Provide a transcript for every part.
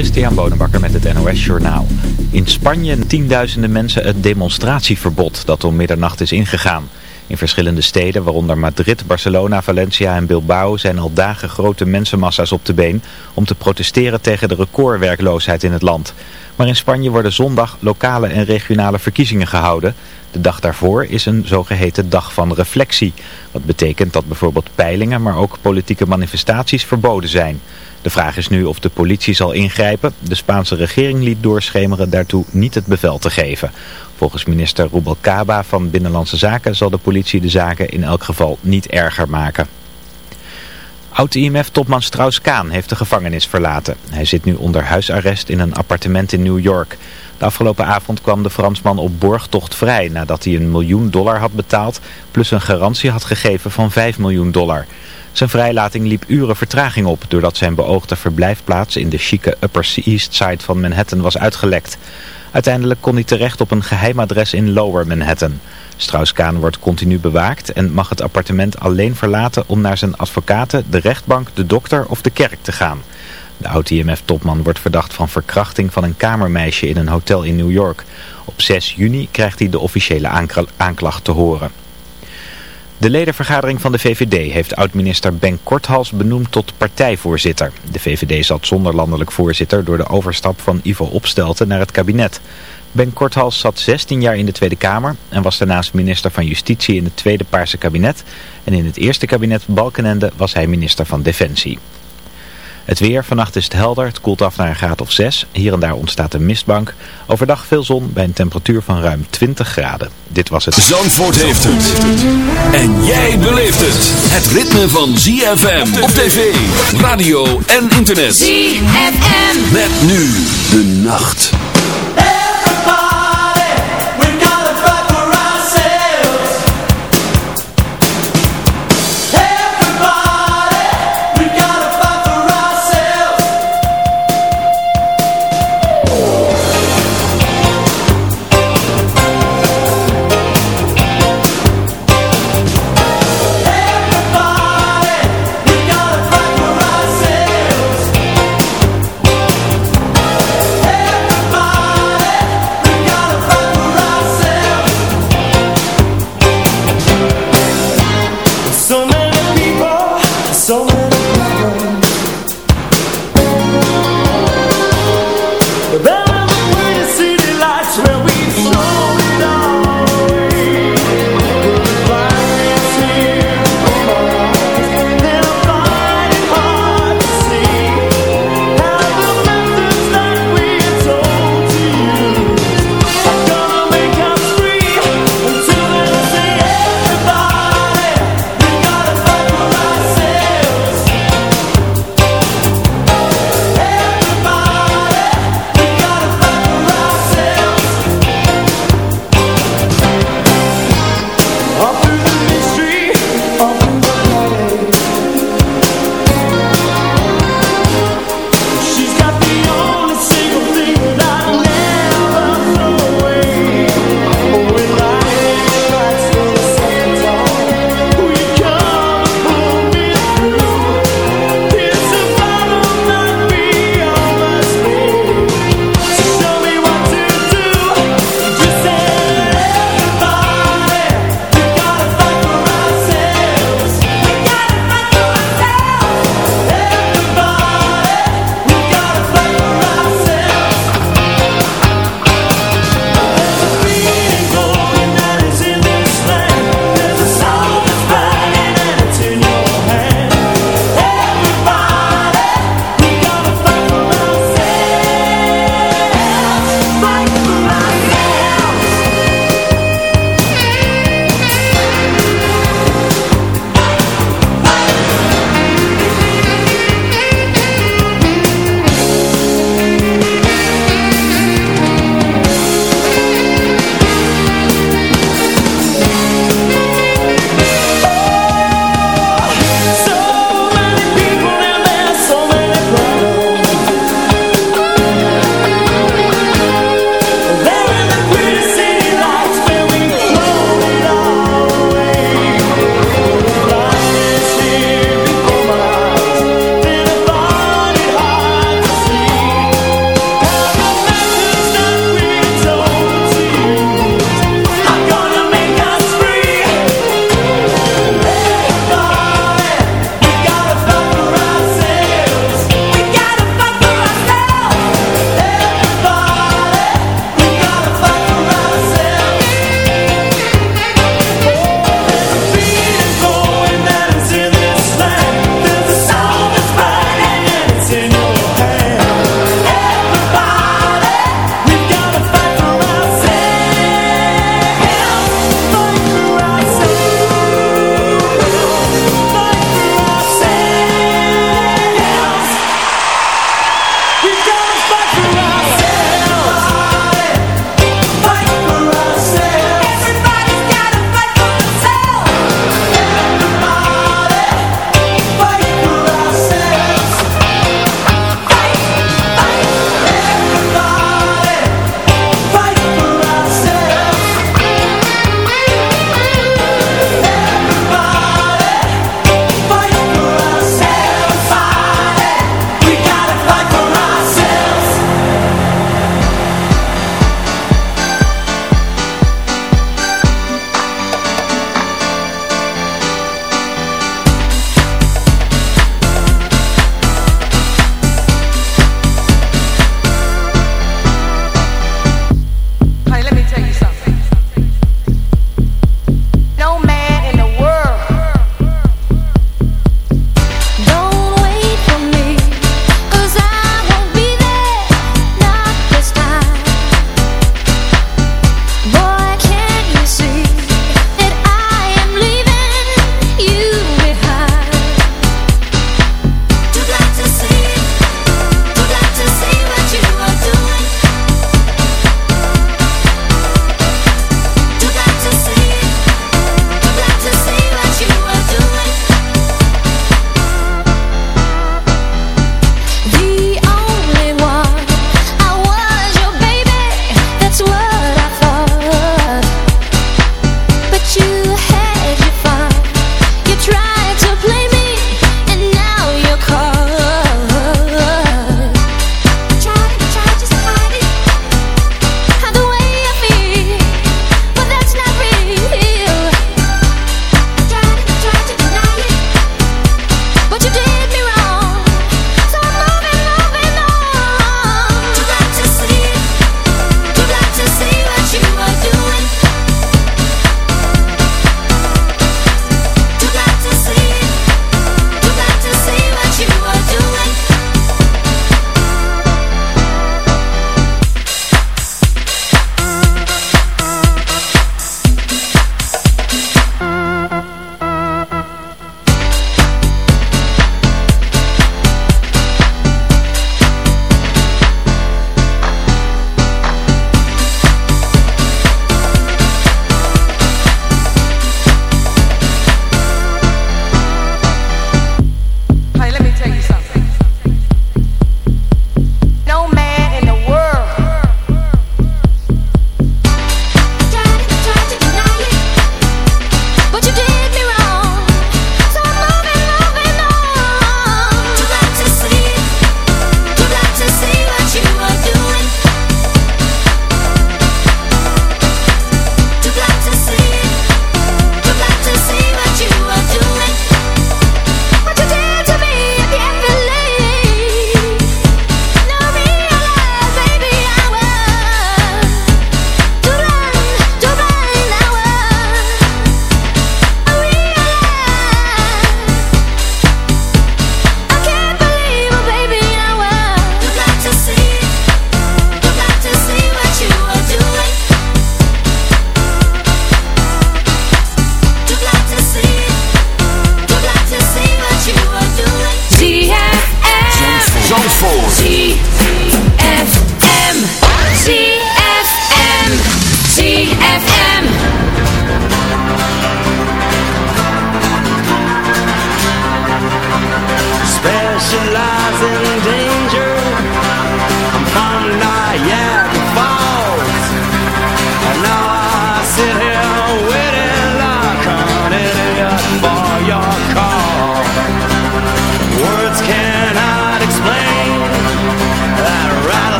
Christian Bonenbakker met het NOS Journaal. In Spanje tienduizenden mensen het demonstratieverbod dat om middernacht is ingegaan. In verschillende steden, waaronder Madrid, Barcelona, Valencia en Bilbao... zijn al dagen grote mensenmassa's op de been... om te protesteren tegen de recordwerkloosheid in het land. Maar in Spanje worden zondag lokale en regionale verkiezingen gehouden. De dag daarvoor is een zogeheten dag van reflectie. Wat betekent dat bijvoorbeeld peilingen, maar ook politieke manifestaties verboden zijn... De vraag is nu of de politie zal ingrijpen. De Spaanse regering liet doorschemeren daartoe niet het bevel te geven. Volgens minister Rubalcaba van Binnenlandse Zaken zal de politie de zaken in elk geval niet erger maken. Oud-IMF-topman Strauss-Kaan heeft de gevangenis verlaten. Hij zit nu onder huisarrest in een appartement in New York. De afgelopen avond kwam de Fransman op borgtocht vrij nadat hij een miljoen dollar had betaald... plus een garantie had gegeven van 5 miljoen dollar. Zijn vrijlating liep uren vertraging op doordat zijn beoogde verblijfplaats in de chique Upper East Side van Manhattan was uitgelekt. Uiteindelijk kon hij terecht op een geheim adres in Lower Manhattan. Strauss-Kaan wordt continu bewaakt en mag het appartement alleen verlaten om naar zijn advocaten, de rechtbank, de dokter of de kerk te gaan. De oud-IMF-topman wordt verdacht van verkrachting van een kamermeisje in een hotel in New York. Op 6 juni krijgt hij de officiële aanklacht te horen. De ledenvergadering van de VVD heeft oud-minister Ben Korthals benoemd tot partijvoorzitter. De VVD zat zonder landelijk voorzitter door de overstap van Ivo Opstelten naar het kabinet. Ben Korthals zat 16 jaar in de Tweede Kamer en was daarnaast minister van Justitie in het Tweede Paarse kabinet. En in het eerste kabinet Balkenende was hij minister van Defensie. Het weer, vannacht is het helder, het koelt af naar een graad of 6. Hier en daar ontstaat een mistbank. Overdag veel zon bij een temperatuur van ruim 20 graden. Dit was het. Zandvoort heeft het. En jij beleeft het. Het ritme van ZFM op tv, radio en internet. ZFM. Met nu de nacht.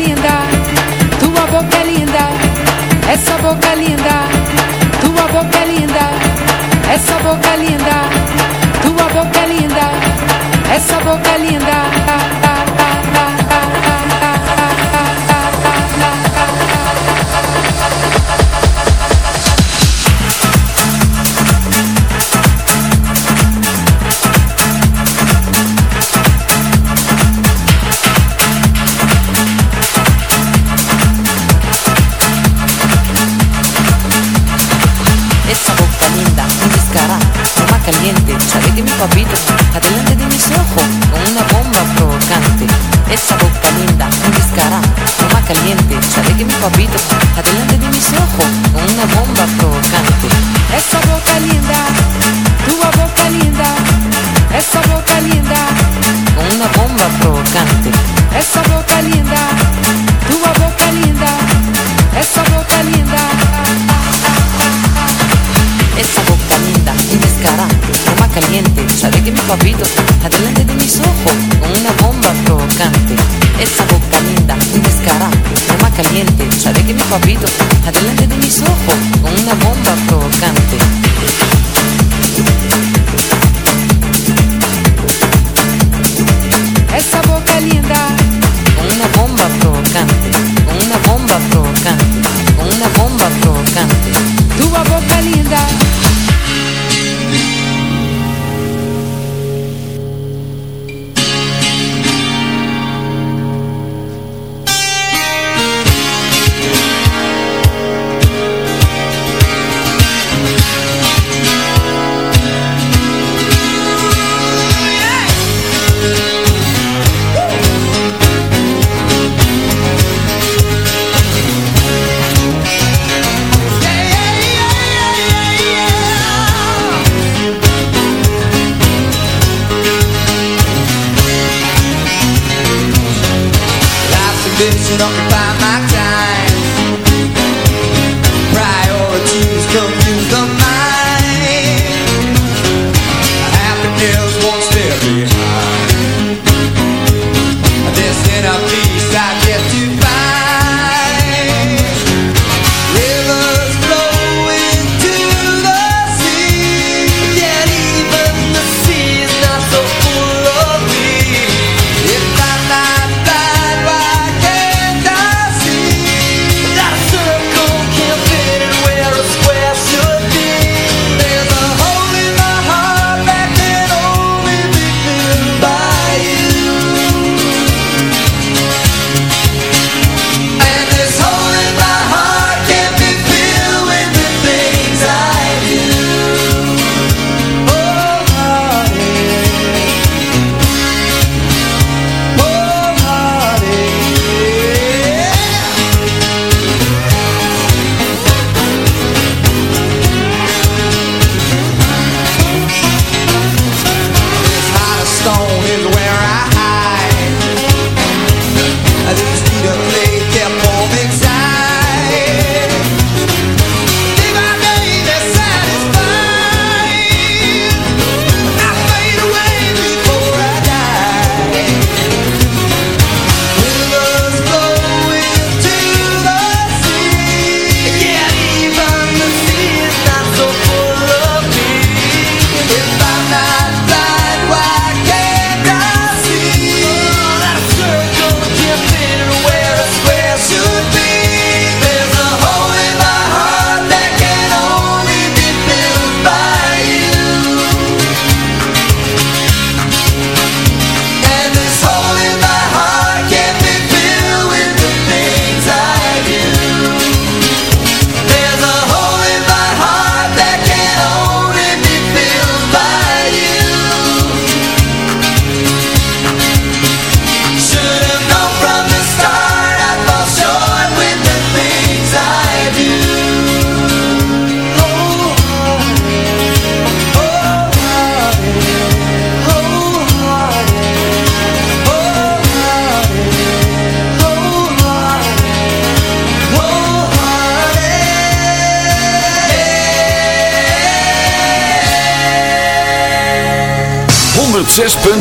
linda, tua boca linda. Essa boca linda, tua boca linda. Essa boca linda, tua boca linda. Essa boca linda. Sabe que mi papito adelante de mis ojos una bomba provocante. Essa boca linda, tua boca linda. Essa boca linda, una bomba provocante. essa boca linda. Tua boca linda, essa boca linda. Esa boca linda, un descarado, toma caliente. Sabe que mi papito adelante de mis ojos una bomba provocante. Esa boca linda, un descarado, toma caliente. Sabe que mi papito adelante de mis ojos con una bomba provocante. Essa boca linda,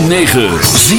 106.9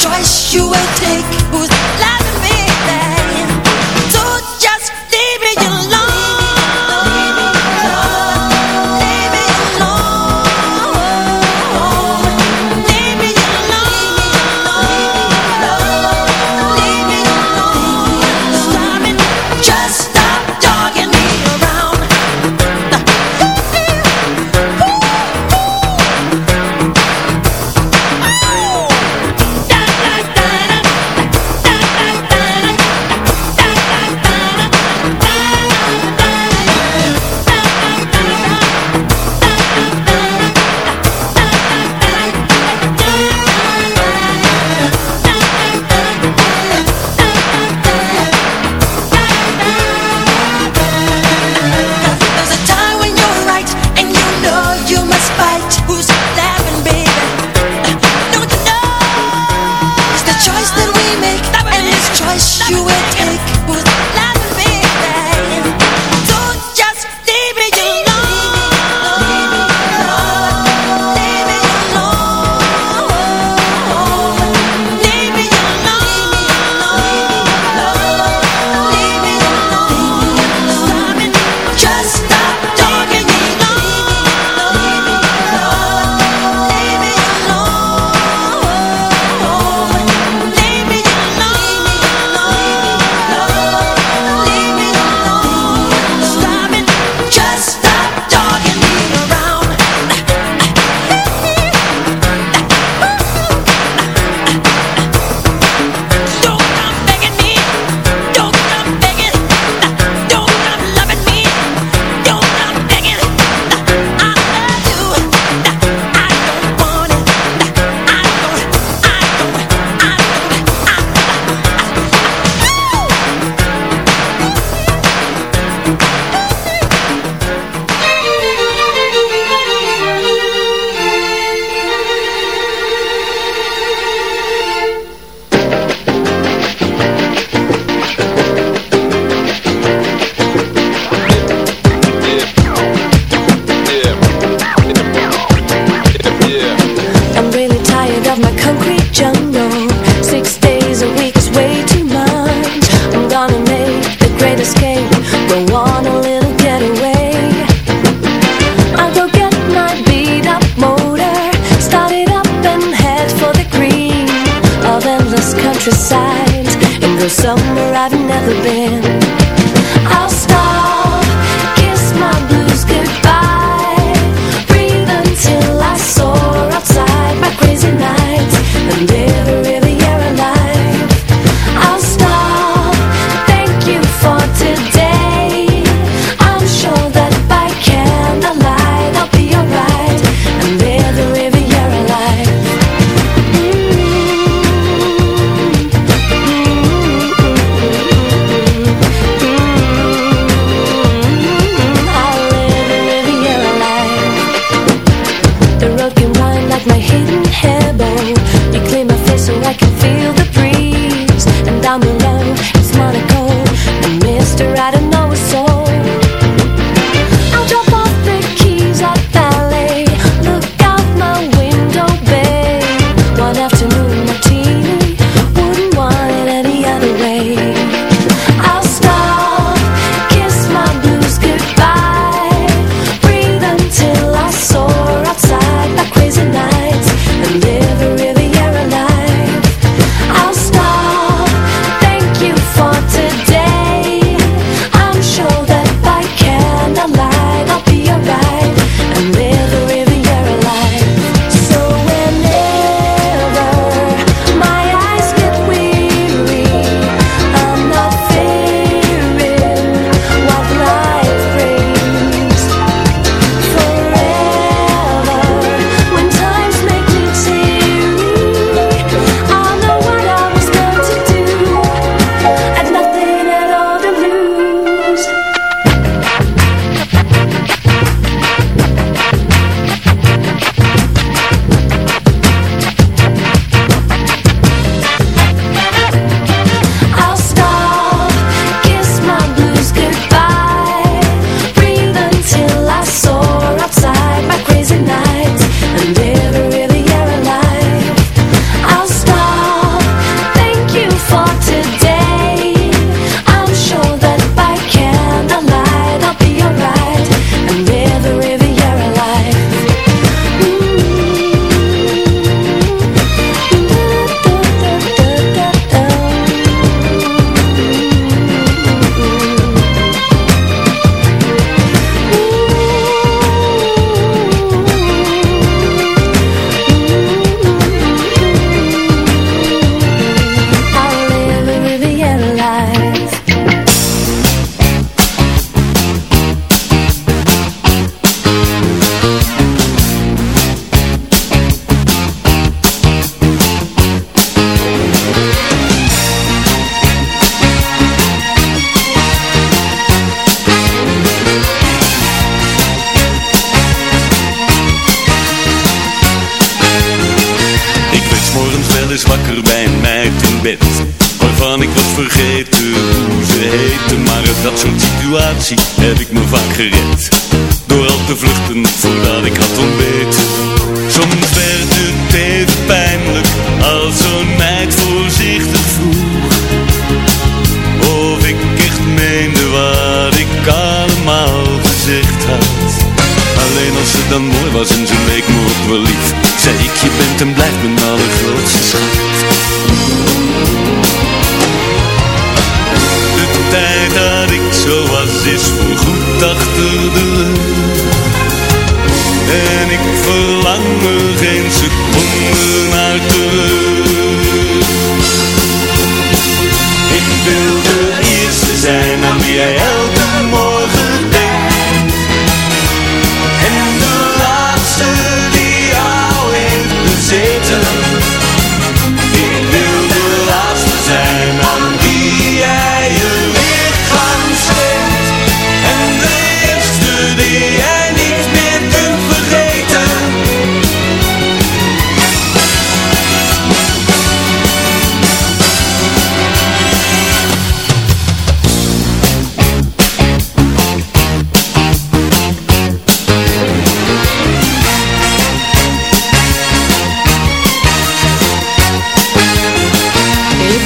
choice you will take.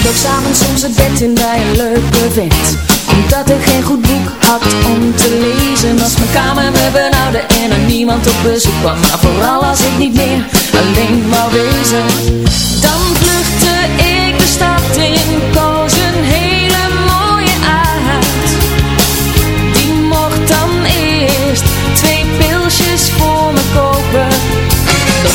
Loop samen soms het bed in bij een leuke vent. Omdat ik geen goed boek had om te lezen Als mijn kamer me benauwde en er niemand op bezoek kwam. Maar vooral als ik niet meer alleen wou wezen Dan vluchtte ik de stad in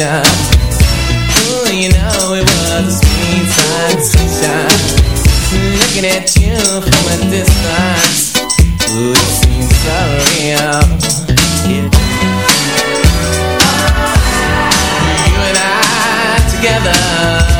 shot. Ooh, you know it was a sweet sensation. Looking at you from a distance. Ooh, it seems so real. Yeah. You and I together.